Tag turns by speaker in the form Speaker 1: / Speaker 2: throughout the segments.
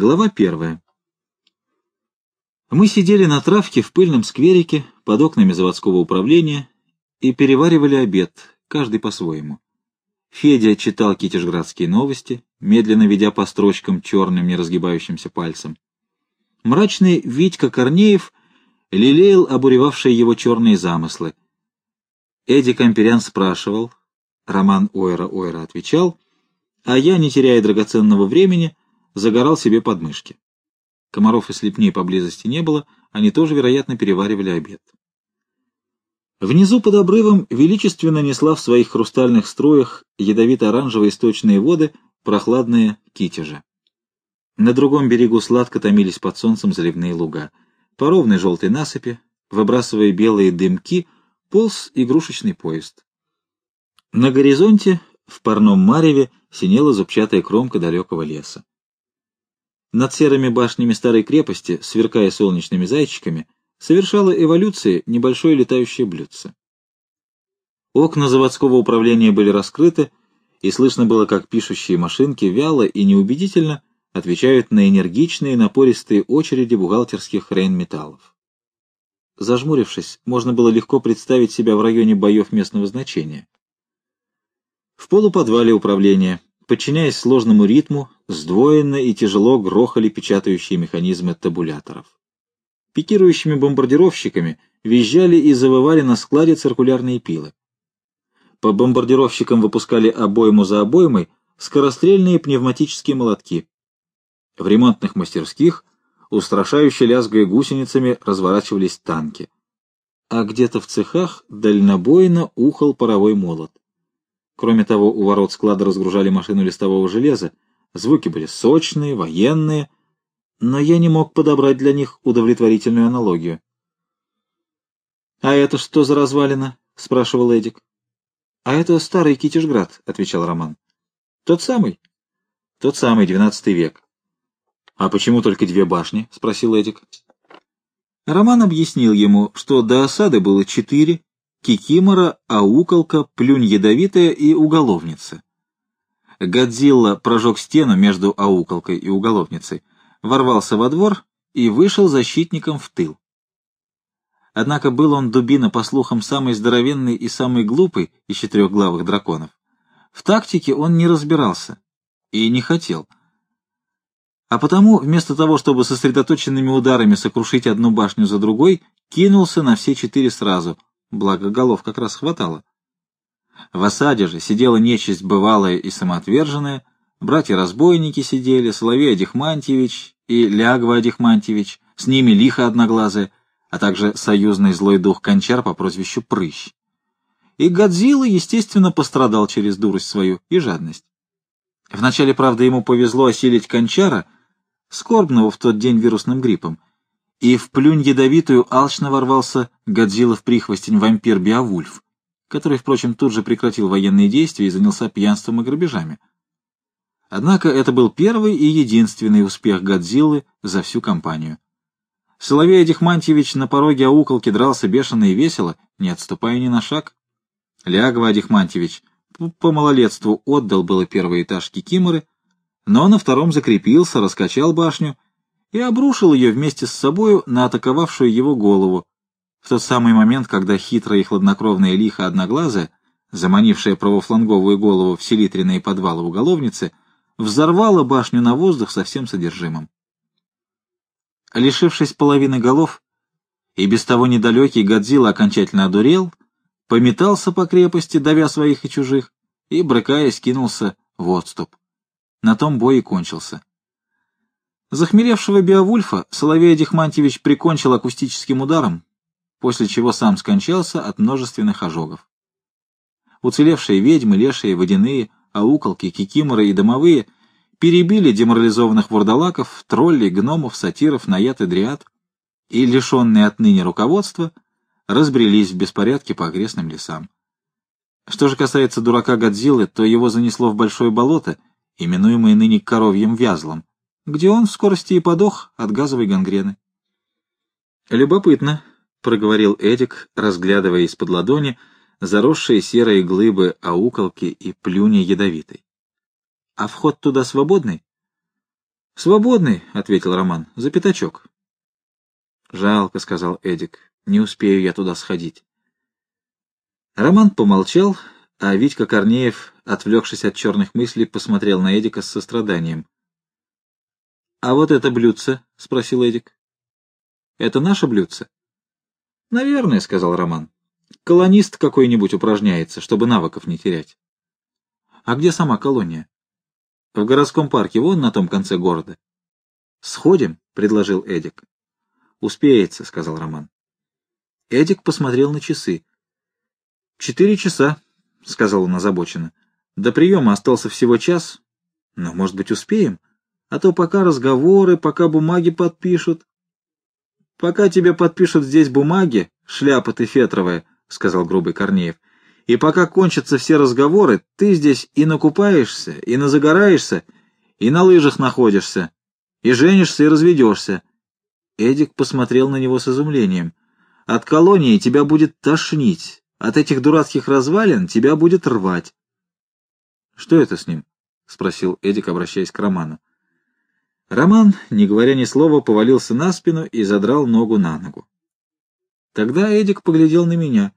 Speaker 1: Глава первая. Мы сидели на травке в пыльном скверике под окнами заводского управления и переваривали обед, каждый по-своему. Федя читал китежградские новости, медленно ведя по строчкам черным неразгибающимся пальцем. Мрачный Витька Корнеев лелеял обуревавшие его черные замыслы. Эдди Камперян спрашивал, Роман Ойра-Ойра отвечал, а я, не теряя драгоценного времени, загорал себе подмышки. Комаров и слепней поблизости не было, они тоже, вероятно, переваривали обед. Внизу под обрывом величественно несла в своих хрустальных струях ядовито-оранжевые источные воды прохладные китежи. На другом берегу сладко томились под солнцем заливные луга. По ровной желтой насыпи, выбрасывая белые дымки, полз игрушечный поезд. На горизонте, в парном мареве, синела зубчатая кромка далекого леса. Над серыми башнями старой крепости, сверкая солнечными зайчиками, совершала эволюции небольшое летающее блюдце. Окна заводского управления были раскрыты, и слышно было, как пишущие машинки вяло и неубедительно отвечают на энергичные напористые очереди бухгалтерских рейнметаллов. Зажмурившись, можно было легко представить себя в районе боев местного значения. В полуподвале управления подчиняясь сложному ритму, сдвоенно и тяжело грохали печатающие механизмы табуляторов. Пикирующими бомбардировщиками визжали и завывали на складе циркулярные пилы. По бомбардировщикам выпускали обойму за обоймой скорострельные пневматические молотки. В ремонтных мастерских, устрашающе лязгая гусеницами, разворачивались танки. А где-то в цехах дальнобойно ухал паровой молот. Кроме того, у ворот склада разгружали машину листового железа. Звуки были сочные, военные, но я не мог подобрать для них удовлетворительную аналогию. — А это что за развалина? — спрашивал Эдик. — А это старый Китежград, — отвечал Роман. — Тот самый? — Тот самый, двенадцатый век. — А почему только две башни? — спросил Эдик. Роман объяснил ему, что до осады было четыре, Кикимора, Ауколка, Плюнь ядовитая и Уголовница. Годзилла прожег стену между Ауколкой и Уголовницей, ворвался во двор и вышел защитником в тыл. Однако был он дубина, по слухам, самый здоровенный и самый глупый из четырехглавых драконов. В тактике он не разбирался и не хотел. А потому, вместо того, чтобы сосредоточенными ударами сокрушить одну башню за другой, кинулся на все четыре сразу — благо голов как раз хватало. В осаде же сидела нечисть бывалая и самоотверженная, братья-разбойники сидели, Соловей Адихмантьевич и Лягва Адихмантьевич, с ними лихо одноглазая, а также союзный злой дух Кончар по прозвищу Прыщ. И Годзилла, естественно, пострадал через дурость свою и жадность. Вначале, правда, ему повезло осилить Кончара, скорбного в тот день вирусным гриппом, и в плюнь ядовитую алчно ворвался Годзилла в прихвостень вампир Биовульф, который, впрочем, тут же прекратил военные действия и занялся пьянством и грабежами. Однако это был первый и единственный успех Годзиллы за всю кампанию. Соловей Адихмантьевич на пороге ауколки дрался бешено и весело, не отступая ни на шаг. Лягва Адихмантьевич по малолетству отдал было первый этаж Кикиморы, но на втором закрепился, раскачал башню — и обрушил ее вместе с собою на атаковавшую его голову, в тот самый момент, когда хитрая и хладнокровная лиха одноглазая, заманившая правофланговую голову в селитренные подвалы уголовницы, взорвала башню на воздух со всем содержимым. Лишившись половины голов, и без того недалекий Годзилла окончательно одурел, пометался по крепости, давя своих и чужих, и, брыкаясь, кинулся в отступ. На том бой и кончился. Захмелевшего Беовульфа Соловей Дихмантьевич прикончил акустическим ударом, после чего сам скончался от множественных ожогов. Уцелевшие ведьмы, лешие, водяные, ауколки, кикиморы и домовые перебили деморализованных вурдалаков, троллей, гномов, сатиров, наяд и дриад, и, лишенные отныне руководства, разбрелись в беспорядке по окрестным лесам. Что же касается дурака Годзиллы, то его занесло в большое болото, именуемое ныне коровьем вязлом, где он в скорости и подох от газовой гангрены. «Любопытно», — проговорил Эдик, разглядывая из-под ладони заросшие серые глыбы ауколки и плюни ядовитой. «А вход туда свободный?» Свободный, — ответил Роман, — за пятачок. Жалко, — сказал Эдик, — не успею я туда сходить. Роман помолчал, а Витька Корнеев, отвлекшись от черных мыслей, посмотрел на Эдика с состраданием. — А вот это блюдце? — спросил Эдик. — Это наше блюдце? — Наверное, — сказал Роман. — Колонист какой-нибудь упражняется, чтобы навыков не терять. — А где сама колония? — В городском парке, вон на том конце города. — Сходим, — предложил Эдик. — Успеется, — сказал Роман. Эдик посмотрел на часы. — Четыре часа, — сказал он озабоченно. — До приема остался всего час. Но, может быть, успеем? А то пока разговоры, пока бумаги подпишут. — Пока тебе подпишут здесь бумаги, шляпа ты фетровая, — сказал грубый Корнеев, — и пока кончатся все разговоры, ты здесь и накупаешься, и назагораешься, и на лыжах находишься, и женишься, и разведешься. Эдик посмотрел на него с изумлением. От колонии тебя будет тошнить, от этих дурацких развалин тебя будет рвать. — Что это с ним? — спросил Эдик, обращаясь к Роману. Роман, не говоря ни слова, повалился на спину и задрал ногу на ногу. Тогда Эдик поглядел на меня.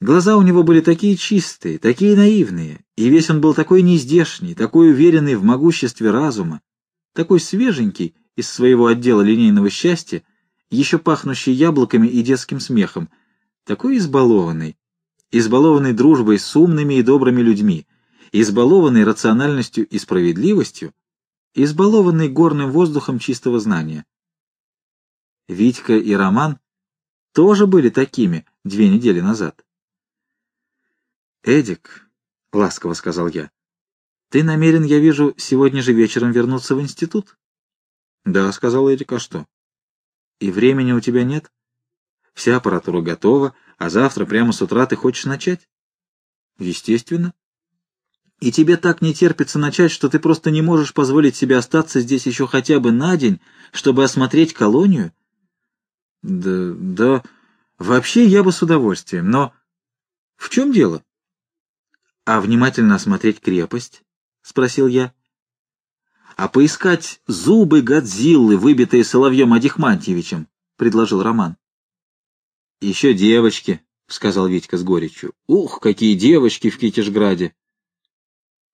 Speaker 1: Глаза у него были такие чистые, такие наивные, и весь он был такой нездешний, такой уверенный в могуществе разума, такой свеженький из своего отдела линейного счастья, еще пахнущий яблоками и детским смехом, такой избалованный, избалованный дружбой с умными и добрыми людьми, избалованный рациональностью и справедливостью, избалованный горным воздухом чистого знания. Витька и Роман тоже были такими две недели назад. «Эдик», — ласково сказал я, — «ты намерен, я вижу, сегодня же вечером вернуться в институт?» «Да», — сказал Эдик, — «а что?» «И времени у тебя нет? Вся аппаратура готова, а завтра прямо с утра ты хочешь начать?» «Естественно. И тебе так не терпится начать, что ты просто не можешь позволить себе остаться здесь еще хотя бы на день, чтобы осмотреть колонию? Да, да, вообще я бы с удовольствием, но... В чем дело? А внимательно осмотреть крепость? Спросил я. А поискать зубы Годзиллы, выбитые Соловьем Адихмантьевичем, предложил Роман. Еще девочки, сказал Витька с горечью. Ух, какие девочки в Китежграде! —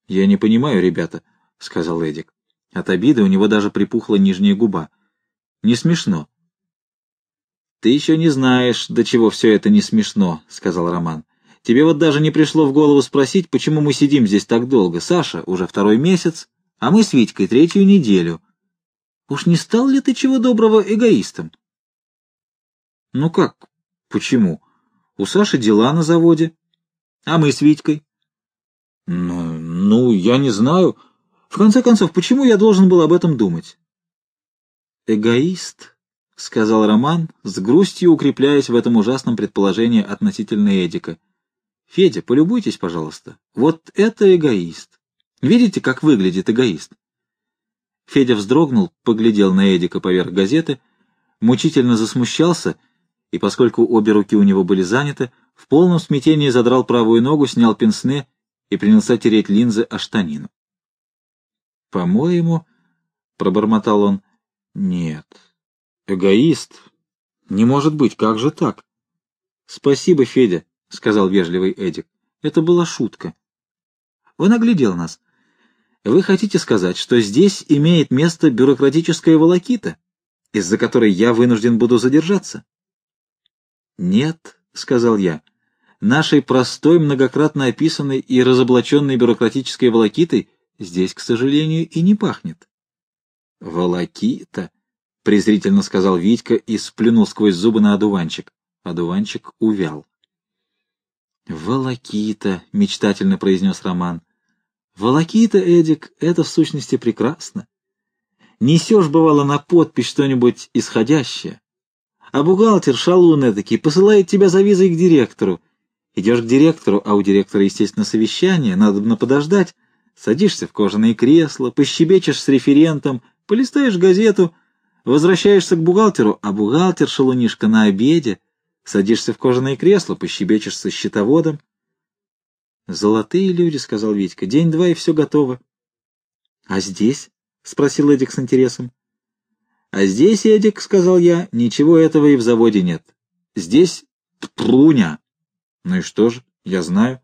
Speaker 1: Я не понимаю, ребята, — сказал Эдик. От обиды у него даже припухла нижняя губа. — Не смешно. — Ты еще не знаешь, до чего все это не смешно, — сказал Роман. — Тебе вот даже не пришло в голову спросить, почему мы сидим здесь так долго. Саша уже второй месяц, а мы с Витькой третью неделю. Уж не стал ли ты чего доброго эгоистом? — Ну как? Почему? У Саши дела на заводе. А мы с Витькой? Ну, ну, я не знаю. В конце концов, почему я должен был об этом думать? Эгоист, — сказал Роман, с грустью укрепляясь в этом ужасном предположении относительно Эдика. Федя, полюбуйтесь, пожалуйста. Вот это эгоист. Видите, как выглядит эгоист? Федя вздрогнул, поглядел на Эдика поверх газеты, мучительно засмущался, и поскольку обе руки у него были заняты, в полном смятении задрал правую ногу, снял пенсне и принялся тереть линзы о штанину. «По-моему...» — пробормотал он. «Нет. Эгоист? Не может быть, как же так?» «Спасибо, Федя», — сказал вежливый Эдик. «Это была шутка». Он оглядел нас. «Вы хотите сказать, что здесь имеет место бюрократическая волокита, из-за которой я вынужден буду задержаться?» «Нет», — сказал я, — нашей простой, многократно описанной и разоблаченной бюрократической волокитой здесь, к сожалению, и не пахнет. «Волокита», — презрительно сказал Витька и сплюнул сквозь зубы на одуванчик. Одуванчик увял. «Волокита», — мечтательно произнес Роман. «Волокита, Эдик, это в сущности прекрасно. Несешь, бывало, на подпись что-нибудь исходящее, а бухгалтер, шалун этакий, посылает тебя за визой к директору, Идешь к директору, а у директора, естественно, совещание, надо бы подождать. Садишься в кожаное кресло, пощебечешь с референтом, полистаешь газету, возвращаешься к бухгалтеру, а бухгалтер, шалунишка, на обеде. Садишься в кожаное кресло, пощебечешь со счетоводом. «Золотые люди», — сказал Витька, — «день-два, и все готово». «А здесь?» — спросил Эдик с интересом. А здесь, Эдик, — сказал я, — ничего этого и в заводе нет. Здесь тпруня. Ну и что же, я знаю.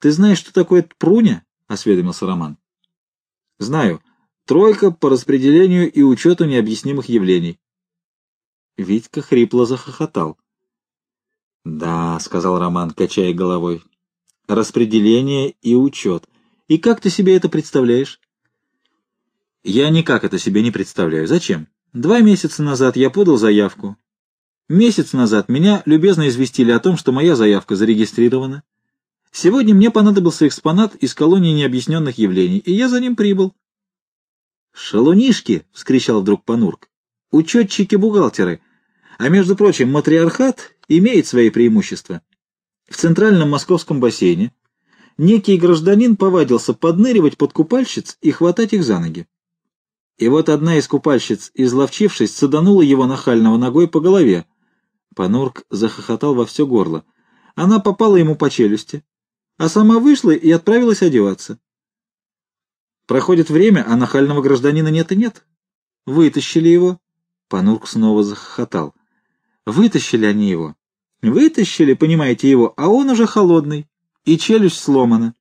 Speaker 1: Ты знаешь, что такое тпруня? — осведомился Роман. Знаю. Тройка по распределению и учету необъяснимых явлений. Витька хрипло захохотал. «Да», — сказал Роман, качая головой, — «распределение и учет. И как ты себе это представляешь?» «Я никак это себе не представляю. Зачем? Два месяца назад я подал заявку. Месяц назад меня любезно известили о том, что моя заявка зарегистрирована. Сегодня мне понадобился экспонат из колонии необъясненных явлений, и я за ним прибыл». «Шалунишки!» — вскричал вдруг Панурк. «Учетчики-бухгалтеры! А между прочим, матриархат имеет свои преимущества. В центральном московском бассейне некий гражданин повадился подныривать под купальщиц и хватать их за ноги. И вот одна из купальщиц, изловчившись, саданула его нахального ногой по голове. Панурк захохотал во все горло. Она попала ему по челюсти, а сама вышла и отправилась одеваться. Проходит время, а нахального гражданина нет и нет. Вытащили его. Панурк снова захохотал. Вытащили они его. Вытащили, понимаете, его, а он уже холодный, и челюсть сломана.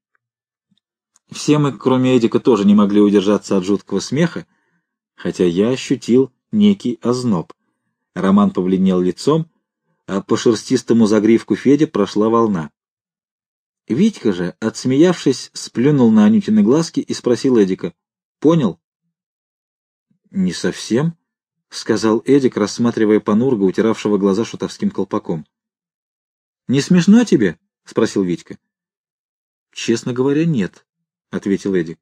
Speaker 1: Все мы, кроме Эдика, тоже не могли удержаться от жуткого смеха, хотя я ощутил некий озноб. Роман побледнел лицом, а по шерстистому загривку Феде прошла волна. Витька же, отсмеявшись, сплюнул на Анютины глазки и спросил Эдика. «Понял?» «Не совсем», — сказал Эдик, рассматривая Панурга, утиравшего глаза шутовским колпаком. — Не смешно тебе? — спросил Витька. — Честно говоря, нет, — ответил Эдик.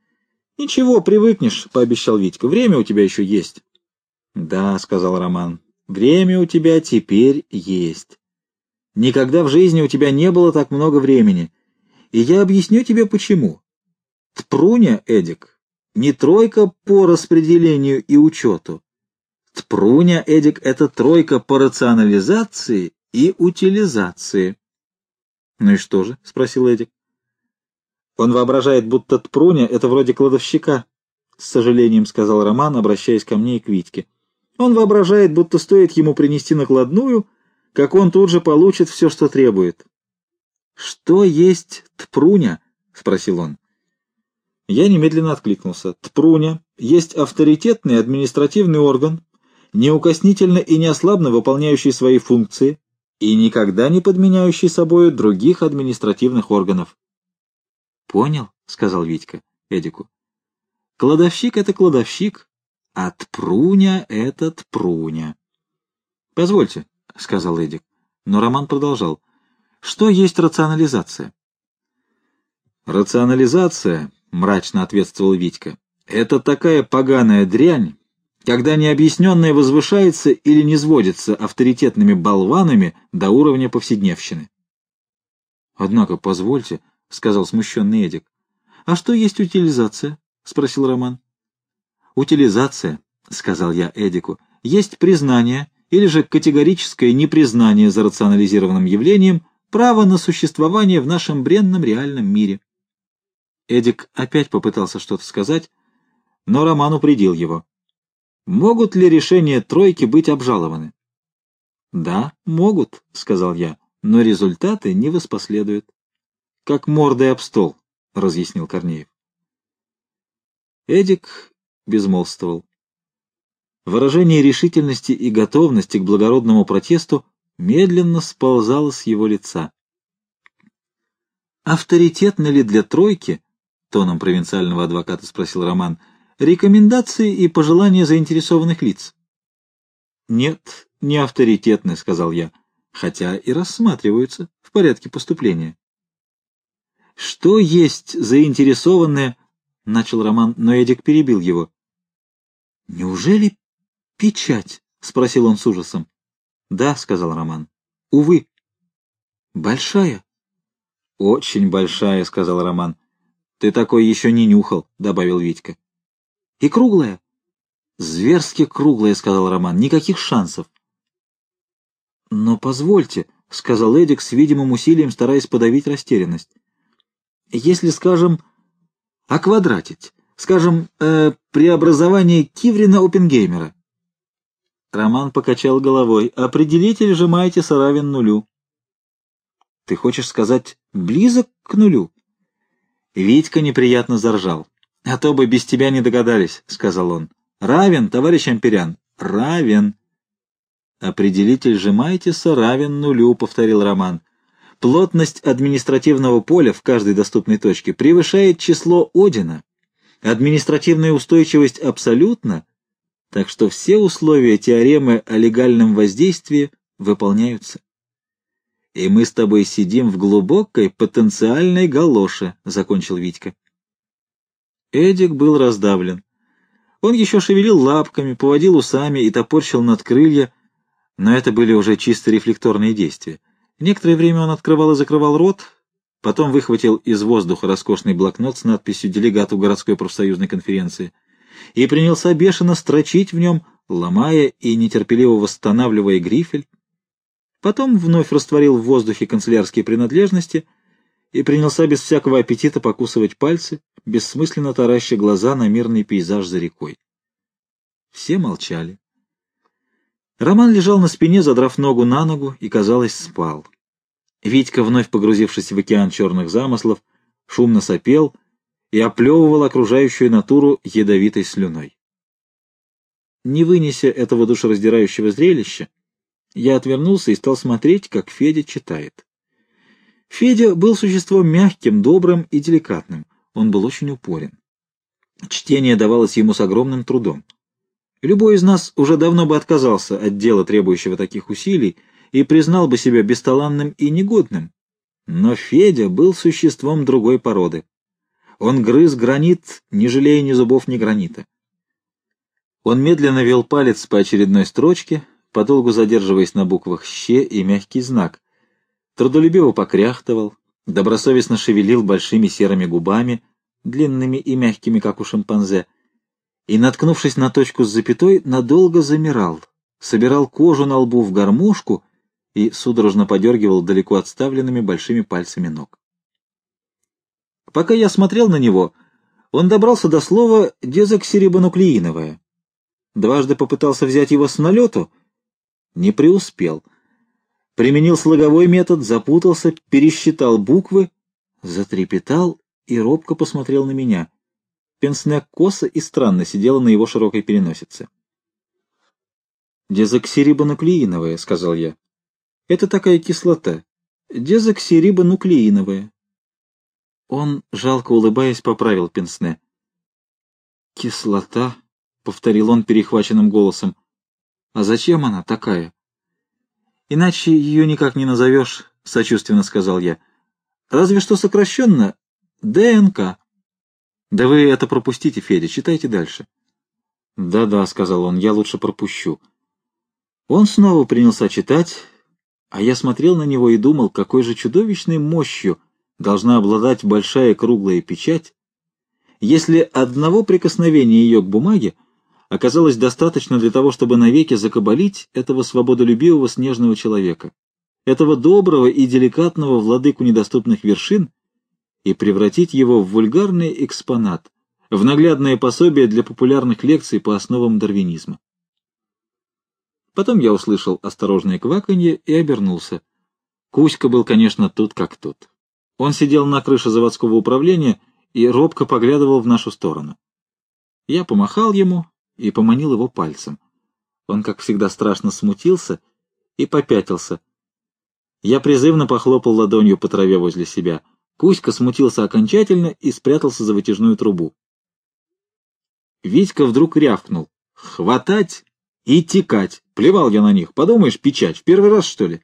Speaker 1: — Ничего, привыкнешь, — пообещал Витька. — Время у тебя еще есть. — Да, — сказал Роман, — время у тебя теперь есть. Никогда в жизни у тебя не было так много времени. И я объясню тебе, почему. Тпруня, Эдик, не тройка по распределению и учету, Тпруня, Эдик, это тройка по рационализации и утилизации. — Ну и что же? — спросил Эдик. — Он воображает, будто Тпруня — это вроде кладовщика, — с сожалением сказал Роман, обращаясь ко мне и к Витьке. Он воображает, будто стоит ему принести накладную, как он тут же получит все, что требует. — Что есть Тпруня? — спросил он. Я немедленно откликнулся. Тпруня есть авторитетный административный орган, неукоснительно и неослабно выполняющий свои функции и никогда не подменяющий собою других административных органов. «Понял», — сказал Витька Эдику. «Кладовщик — это кладовщик, а тпруня — это тпруня». «Позвольте», — сказал Эдик. Но Роман продолжал. «Что есть рационализация?» «Рационализация», — мрачно ответствовал Витька, — «это такая поганая дрянь, когда необъясненное возвышается или не сводится авторитетными болванами до уровня повседневщины. — Однако, позвольте, — сказал смущенный Эдик. — А что есть утилизация? — спросил Роман. — Утилизация, — сказал я Эдику, — есть признание или же категорическое непризнание за рационализированным явлением права на существование в нашем бренном реальном мире. Эдик опять попытался что-то сказать, но Роман упредил его. Могут ли решения тройки быть обжалованы? Да, могут, сказал я, но результаты не воспоследуют. Как мордой об стол, разъяснил Корнеев. Эдик безмолвствовал. Выражение решительности и готовности к благородному протесту медленно сползало с его лица. «Авторитетно ли для тройки?» — тоном провинциального адвоката спросил Роман — Рекомендации и пожелания заинтересованных лиц. Нет, не авторитетны, сказал я, хотя и рассматриваются в порядке поступления. Что есть заинтересованное, начал Роман, но Эдик перебил его. Неужели печать? спросил он с ужасом. Да, сказал Роман. Увы. Большая? Очень большая, сказал Роман. Ты такой еще не нюхал, добавил Витька. И круглая. Зверски круглая, сказал Роман. Никаких шансов. Но позвольте, сказал Эдик с видимым усилием, стараясь подавить растерянность. Если, скажем, оквадратить, Скажем, э, преобразование Киврина Опенгеймера. Роман покачал головой. Определитель сжимаете равен нулю. Ты хочешь сказать близок к нулю? Витька неприятно заржал. А то бы без тебя не догадались, сказал он. Равен, товарищ Амперян, равен. Определитель сжимаетеса равен нулю, повторил Роман. Плотность административного поля в каждой доступной точке превышает число Одина. Административная устойчивость абсолютна, так что все условия теоремы о легальном воздействии выполняются. И мы с тобой сидим в глубокой потенциальной галоше, — закончил Витька. Эдик был раздавлен. Он еще шевелил лапками, поводил усами и топорщил над крылья, но это были уже чисто рефлекторные действия. Некоторое время он открывал и закрывал рот, потом выхватил из воздуха роскошный блокнот с надписью «Делегату городской профсоюзной конференции» и принялся бешено строчить в нем, ломая и нетерпеливо восстанавливая грифель. Потом вновь растворил в воздухе канцелярские принадлежности и принялся без всякого аппетита покусывать пальцы, бессмысленно тараща глаза на мирный пейзаж за рекой. Все молчали. Роман лежал на спине, задрав ногу на ногу, и, казалось, спал. Витька, вновь погрузившись в океан черных замыслов, шумно сопел и оплевывал окружающую натуру ядовитой слюной. Не вынеся этого душераздирающего зрелища, я отвернулся и стал смотреть, как Федя читает. Федя был существом мягким, добрым и деликатным. Он был очень упорен. Чтение давалось ему с огромным трудом. Любой из нас уже давно бы отказался от дела, требующего таких усилий, и признал бы себя бесталанным и негодным. Но Федя был существом другой породы. Он грыз гранит, не жалея ни зубов, ни гранита. Он медленно вел палец по очередной строчке, подолгу задерживаясь на буквах «щ» и мягкий знак. Трудолюбиво покряхтывал, добросовестно шевелил большими серыми губами, длинными и мягкими, как у шимпанзе, и, наткнувшись на точку с запятой, надолго замирал, собирал кожу на лбу в гармошку и судорожно подергивал далеко отставленными большими пальцами ног. Пока я смотрел на него, он добрался до слова «дезоксирибонуклеиновое». Дважды попытался взять его с налету, не преуспел. Применил слоговой метод, запутался, пересчитал буквы, затрепетал и робко посмотрел на меня. Пенсне косо и странно сидела на его широкой переносице. «Дезоксирибонуклеиновая», — сказал я. «Это такая кислота. Дезоксирибонуклеиновая». Он, жалко улыбаясь, поправил Пенсне. «Кислота», — повторил он перехваченным голосом. «А зачем она такая?» «Иначе ее никак не назовешь», — сочувственно сказал я. «Разве что сокращенно ДНК». «Да вы это пропустите, Федя, читайте дальше». «Да-да», — сказал он, — «я лучше пропущу». Он снова принялся читать, а я смотрел на него и думал, какой же чудовищной мощью должна обладать большая круглая печать, если одного прикосновения ее к бумаге оказалось достаточно для того, чтобы навеки закабалить этого свободолюбивого снежного человека, этого доброго и деликатного владыку недоступных вершин и превратить его в вульгарный экспонат, в наглядное пособие для популярных лекций по основам дарвинизма. Потом я услышал осторожное кваканье и обернулся. Кузька был, конечно, тут как тут. Он сидел на крыше заводского управления и робко поглядывал в нашу сторону. Я помахал ему, и поманил его пальцем. Он, как всегда, страшно смутился и попятился. Я призывно похлопал ладонью по траве возле себя. Кузька смутился окончательно и спрятался за вытяжную трубу. Витька вдруг рявкнул. «Хватать и текать! Плевал я на них. Подумаешь, печать. В первый раз, что ли?»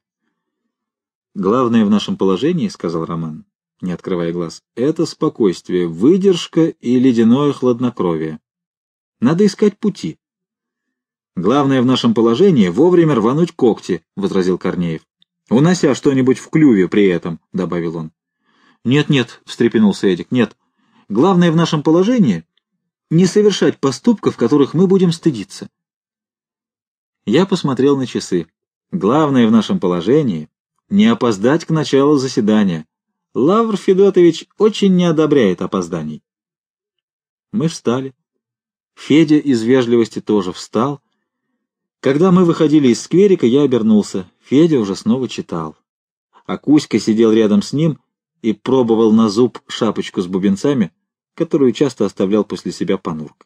Speaker 1: «Главное в нашем положении, — сказал Роман, не открывая глаз, — это спокойствие, выдержка и ледяное хладнокровие. Надо искать пути. Главное в нашем положении — вовремя рвануть когти, — возразил Корнеев. Унося что-нибудь в клюве при этом, — добавил он. Нет-нет, — встрепенулся Эдик, — нет. Главное в нашем положении — не совершать поступков, которых мы будем стыдиться. Я посмотрел на часы. Главное в нашем положении — не опоздать к началу заседания. Лавр Федотович очень не одобряет опозданий. Мы встали. Федя из вежливости тоже встал. Когда мы выходили из скверика, я обернулся. Федя уже снова читал. А Кузька сидел рядом с ним и пробовал на зуб шапочку с бубенцами, которую часто оставлял после себя Панурк.